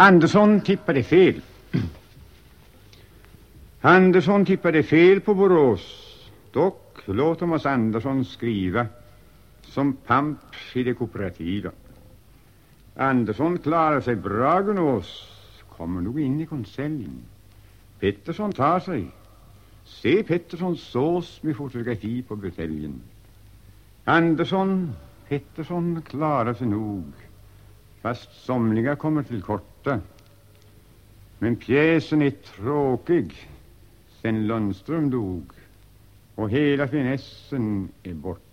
Andersson tippade fel. Andersson tippade fel på Borås. Dock låt Thomas Andersson skriva som pamp i det kooperativa. Andersson klarar sig bra, Gunås. Kommer nog in i konseljen. Pettersson tar sig. Se Petterssons sås med fotografi på buteljen. Andersson, Pettersson klarar sig nog. Fast somliga kommer till korta. Men pjäsen är tråkig sen Lundström dog och hela finessen är borta.